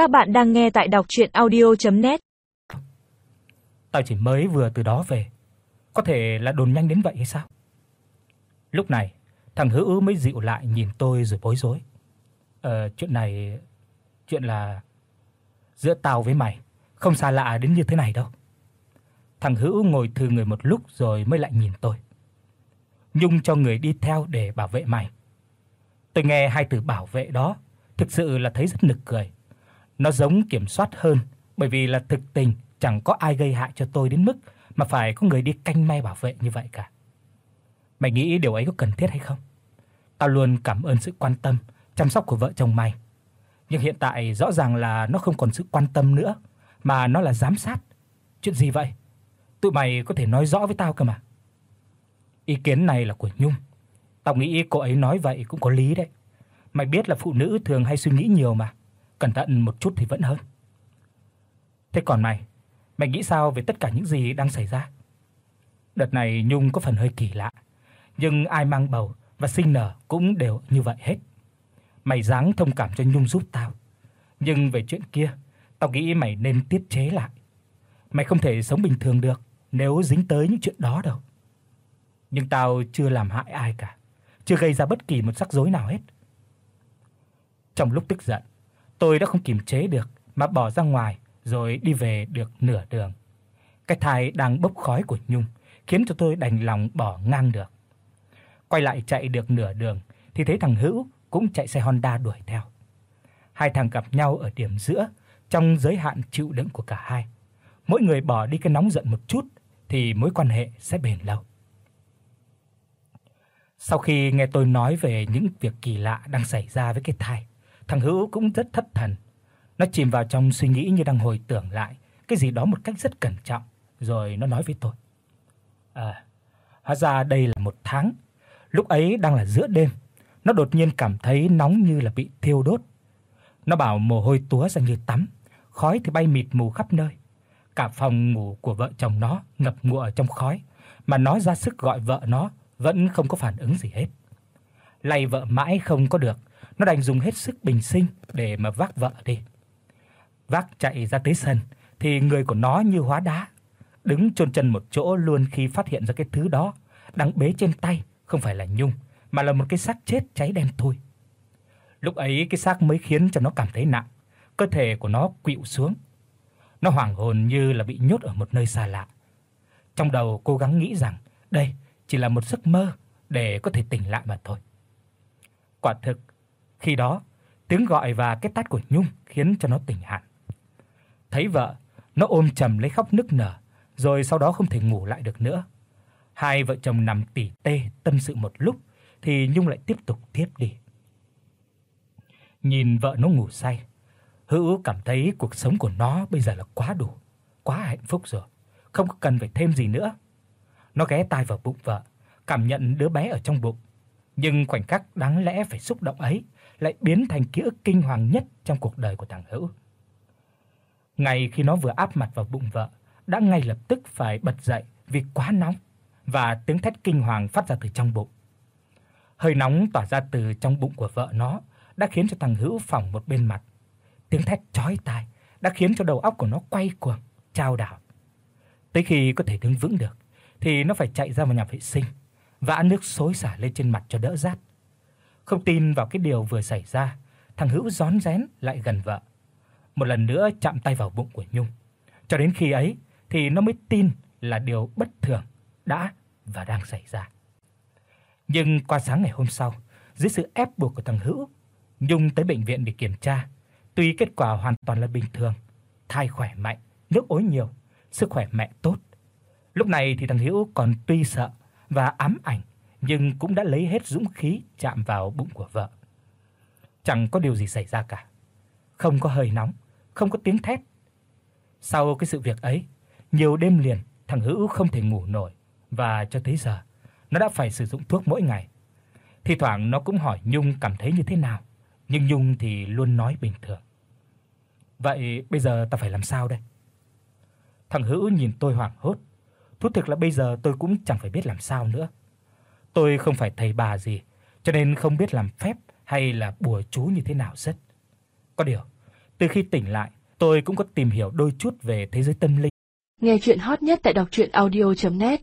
Các bạn đang nghe tại đọc audio net Tao chỉ mới vừa từ đó về, có thể là đồn nhanh đến vậy hay sao? Lúc này, thằng Hữu mới dịu lại nhìn tôi rồi bối rối. Ờ chuyện này chuyện là giữa tao với mày không xa lạ đến như thế này đâu. Thằng Hữu ngồi thư người một lúc rồi mới lại nhìn tôi. Nhung cho người đi theo để bảo vệ mày. Tôi nghe hai từ bảo vệ đó, thực sự là thấy rất nực cười. Nó giống kiểm soát hơn, bởi vì là thực tình chẳng có ai gây hại cho tôi đến mức mà phải có người đi canh may bảo vệ như vậy cả. Mày nghĩ điều ấy có cần thiết hay không? Tao luôn cảm ơn sự quan tâm, chăm sóc của vợ chồng mày. Nhưng hiện tại rõ ràng là nó không còn sự quan tâm nữa, mà nó là giám sát. Chuyện gì vậy? Tụi mày có thể nói rõ với tao cơ mà. Ý kiến này là của Nhung. Tao nghĩ cô ấy nói vậy cũng có lý đấy. Mày biết là phụ nữ thường hay suy nghĩ nhiều mà, cẩn thận một chút thì vẫn hơn. Thế còn mày, mày nghĩ sao về tất cả những gì đang xảy ra? Đợt này Nhung có phần hơi kỳ lạ, nhưng ai mang bầu và sinh nở cũng đều như vậy hết. Mày dáng thông cảm cho Nhung giúp tao. Nhưng về chuyện kia, tao nghĩ mày nên tiết chế lại. Mày không thể sống bình thường được nếu dính tới những chuyện đó đâu. Nhưng tao chưa làm hại ai cả, chưa gây ra bất kỳ một rắc rối nào hết. Trong lúc tức giận, tôi đã không kiềm chế được mà bỏ ra ngoài rồi đi về được nửa đường. Cái thai đang bốc khói của Nhung khiến cho tôi đành lòng bỏ ngang được. Quay lại chạy được nửa đường thì thấy thằng Hữu cũng chạy xe Honda đuổi theo. Hai thằng gặp nhau ở điểm giữa trong giới hạn chịu đựng của cả hai. Mỗi người bỏ đi cái nóng giận một chút thì mối quan hệ sẽ bền lâu. Sau khi nghe tôi nói về những việc kỳ lạ đang xảy ra với cái thai, thằng Hữu cũng rất thất thần. Nó chìm vào trong suy nghĩ như đang hồi tưởng lại cái gì đó một cách rất cẩn trọng, rồi nó nói với tôi. À, hóa ra đây là một tháng. Lúc ấy đang là giữa đêm, nó đột nhiên cảm thấy nóng như là bị thiêu đốt. Nó bảo mồ hôi túa ra như tắm, khói thì bay mịt mù khắp nơi. Cả phòng ngủ của vợ chồng nó ngập ngụa trong khói, mà nó ra sức gọi vợ nó vẫn không có phản ứng gì hết. Lay vợ mãi không có được, nó đành dùng hết sức bình sinh để mà vác vợ đi. Vác chạy ra tới sân thì người của nó như hóa đá, đứng chôn chân một chỗ luôn khi phát hiện ra cái thứ đó đang bế trên tay không phải là Nhung, mà là một cái xác chết cháy đen thui. Lúc ấy cái xác mới khiến cho nó cảm thấy nặng, cơ thể của nó khuỵu xuống. Nó hoảng hồn như là bị nhốt ở một nơi xa lạ. Trong đầu cố gắng nghĩ rằng đây chỉ là một giấc mơ để có thể tỉnh lại mà thôi. Quả thực, khi đó, tiếng gọi và cái tát của Nhung khiến cho nó tỉnh hẳn. Thấy vợ, nó ôm chầm lấy khóc nức nở, rồi sau đó không thể ngủ lại được nữa. Hai vợ chồng nằm tỉ tê tâm sự một lúc thì Nhung lại tiếp tục tiếp đi. Nhìn vợ nó ngủ say, Hữu cảm thấy cuộc sống của nó bây giờ là quá đủ, quá hạnh phúc rồi, không cần phải thêm gì nữa. Nó ghé tai vào bụng vợ, cảm nhận đứa bé ở trong bụng, nhưng khoảnh khắc đáng lẽ phải xúc động ấy lại biến thành ký ức kinh hoàng nhất trong cuộc đời của thằng Hữu. Ngay khi nó vừa áp mặt vào bụng vợ, đã ngay lập tức phải bật dậy vì quá nóng và tiếng thét kinh hoàng phát ra từ trong bụng. Hơi nóng tỏa ra từ trong bụng của vợ nó đã khiến cho thằng Hữu phỏng một bên mặt. Tiếng thét chói tai đã khiến cho đầu óc của nó quay cuồng, chao đảo. Tới khi có thể đứng vững được thì nó phải chạy ra vào nhà vệ sinh, vã nước xối xả lên trên mặt cho đỡ rát. Không tin vào cái điều vừa xảy ra, thằng Hữu rón rén lại gần vợ. Một lần nữa chạm tay vào bụng của Nhung. Cho đến khi ấy thì nó mới tin là điều bất thường đã và đang xảy ra. Nhưng qua sáng ngày hôm sau, dưới sự ép buộc của thằng Hữu, Nhung tới bệnh viện để kiểm tra. Tuy kết quả hoàn toàn là bình thường, thai khỏe mạnh, nước ối nhiều, sức khỏe mẹ tốt. Lúc này thì thằng Hữu còn tuy sợ và ám ảnh, nhưng cũng đã lấy hết dũng khí chạm vào bụng của vợ. Chẳng có điều gì xảy ra cả. Không có hơi nóng, không có tiếng thét. Sau cái sự việc ấy, nhiều đêm liền thằng Hữu không thể ngủ nổi và cho tới giờ nó đã phải sử dụng thuốc mỗi ngày. Thì thoảng nó cũng hỏi Nhung cảm thấy như thế nào, nhưng Nhung thì luôn nói bình thường. Vậy bây giờ ta phải làm sao đây? Thằng Hữu nhìn tôi hoảng hốt. Thú thực là bây giờ tôi cũng chẳng phải biết làm sao nữa. Tôi không phải thầy bà gì, cho nên không biết làm phép hay là bùa chú như thế nào rất. Có điều, Từ khi tỉnh lại, tôi cũng có tìm hiểu đôi chút về thế giới tâm linh. Nghe truyện hot nhất tại doctruyenaudio.net